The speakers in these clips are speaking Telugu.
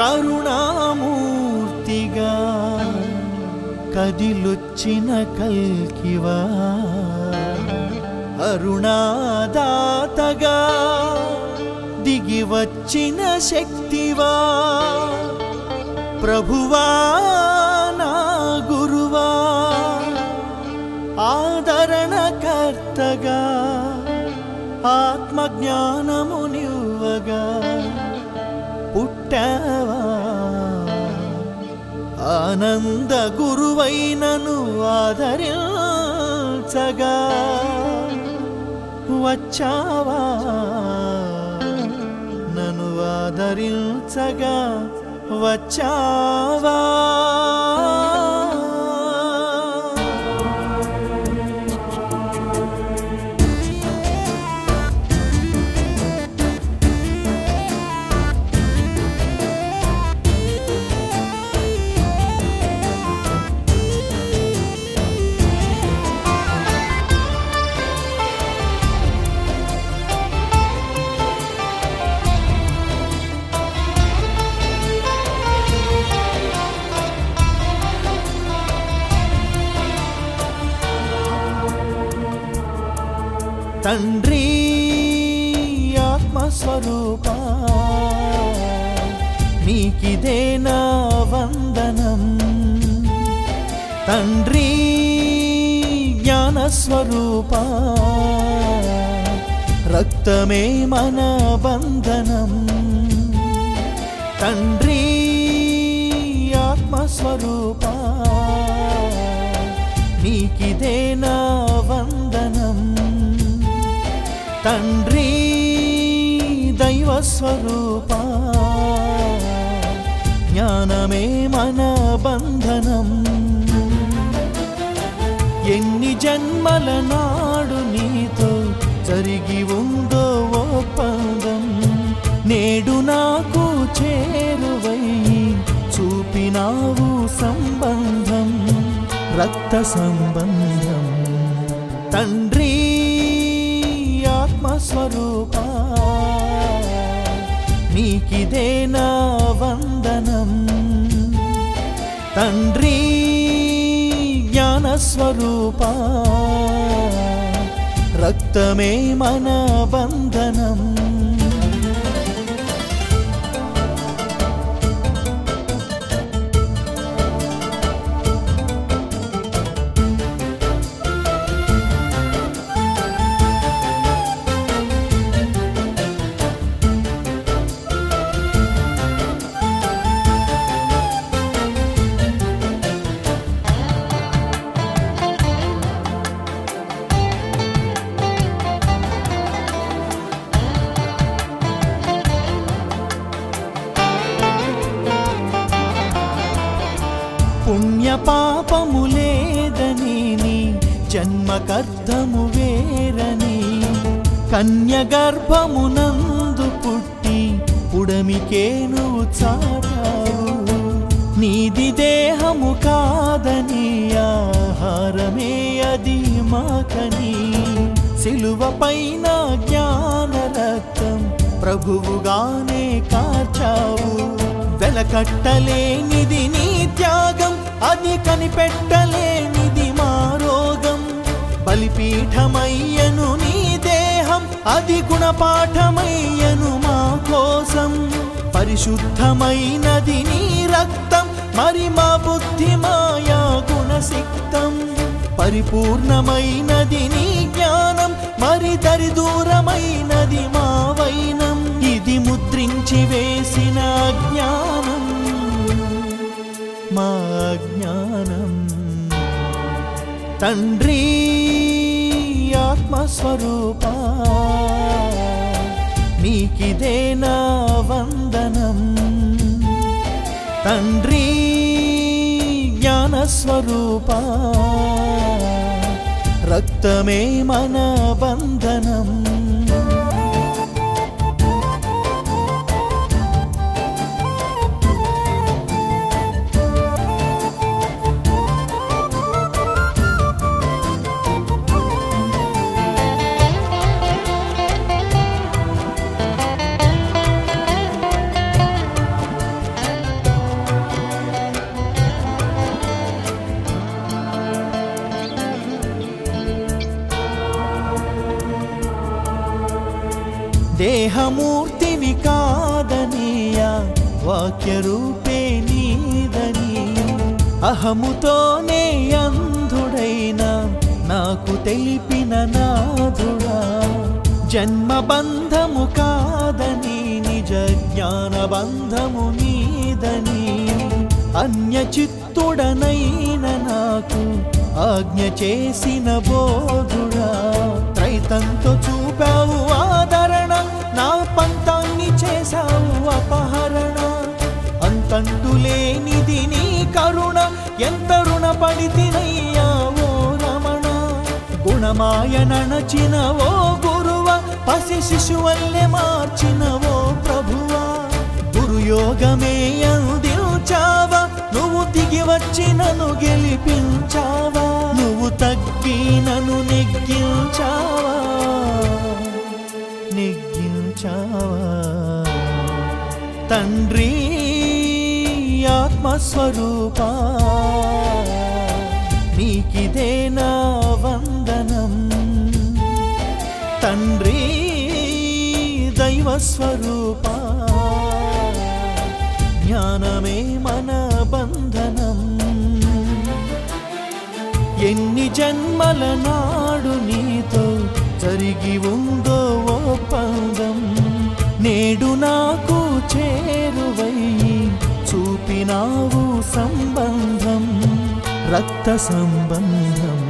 కరుణామూర్తిగా కదిలొచ్చిన కల్కివా. అరుణాదాతగా దిగి వచ్చిన శక్తివా. ప్రభువా నా గురువా. ఆదరణకర్తగా ఆత్మజ్ఞానమునివ్వగా. పుట్టావా? ఆనంద గురువైనను ఆదరించగా వచ్చావా? నన్ను ఆదరించగా వచ్చావా? తండ్రి ఆత్మస్వరూప. నీకిదే నా వందనం. తండ్రి జ్ఞానస్వరూప. రక్తమే మన బంధనం. తండ్రి ఆత్మస్వరూప. నీకిదే నా తండ్రి దైవస్వరూప జ్ఞానమే మన బంధనం. ఎన్ని జన్మల నాడు నీతో జరిగి ఉందో ఒప్పందం నేడు నాకు చేరువై చూపినావు సంబంధం రక్త సంబంధం. తండ్రి ఆత్మస్వరూప. నీకిదే నా వందనం? తండ్రి జ్ఞానస్వరూప. రక్తమే మన బంధనం పాపము లేదని నీ జన్మకర్తము వేరని కన్య గర్భమునందు పుట్టి ఉడమికే నువ్వు చాటావు నీది దేహము కాదని ఆహారమే అది మాకని. సిలువపైన జ్ఞాన రక్తం ప్రభువుగానే కాచావు వెలకట్టలేనిది నీ త్యాగం అది కనిపెట్టలేనిది మా రోగం. బలిపీఠమయ్యను నీ దేహం అది గుణపాఠమయ్యను మా కోసం. పరిశుద్ధమైనది నీ రక్తం మరి మా బుద్ధి మాయా గుణసిక్తం. పరిపూర్ణమైనది నీ జ్ఞానం మరి దరిదూరమైనది మా వైనం. ఇది ముద్రించి వేసిన జ్ఞానం. మా జ్ఞానం తండ్రి ఆత్మస్వరూప నీకిదే నా వందనం తండ్రి జ్ఞానస్వరూప రక్తమే మన బంధనం దేహమూర్తివి కాదనీయ వాక్యరూపే నీదని అహముతోనే అంధుడైన నాకు తెలిపిన నాథుడా జన్మబంధము కాదని నిజ జ్ఞానబంధము నీదని. అన్య చిత్తుడనైన నాకు ఆజ్ఞ చేసిన బోధుడా. గుణమాయ నణచిన గురువ పసి శిశువల్లె మార్చినవో ఓ గురుయోగమే అందించావ నువ్వు దిగి వచ్చి నన్ను గెలిపించావా. నువ్వు తగ్గి నన్ను నెగ్గించావా. నెగ్గించావా. తండ్రి ఆత్మస్వరూపా నీకిదే నా వంద తండ్రి దైవస్వరూపా జ్ఞానమే మన బంధనం. ఎన్ని జన్మల నాడు నీతో జరిగి ఉందో ఒప్పందం నేడు నాకు చేరువయ్యి చూపినావు సంబంధం రక్త సంబంధం.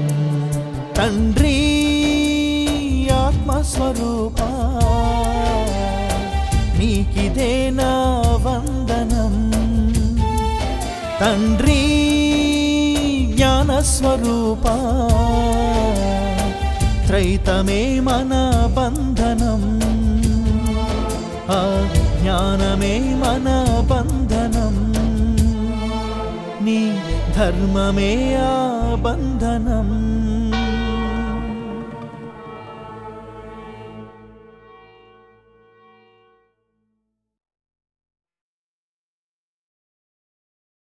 తండ్రి ఆత్మస్వరూపా నీకిదే నా వందనం తండ్రి జ్ఞానస్వరూపా త్రైతమే మన బంధనం ఆ జ్ఞానమే మన బంధనం నీ ధర్మమే ఆ బంధనం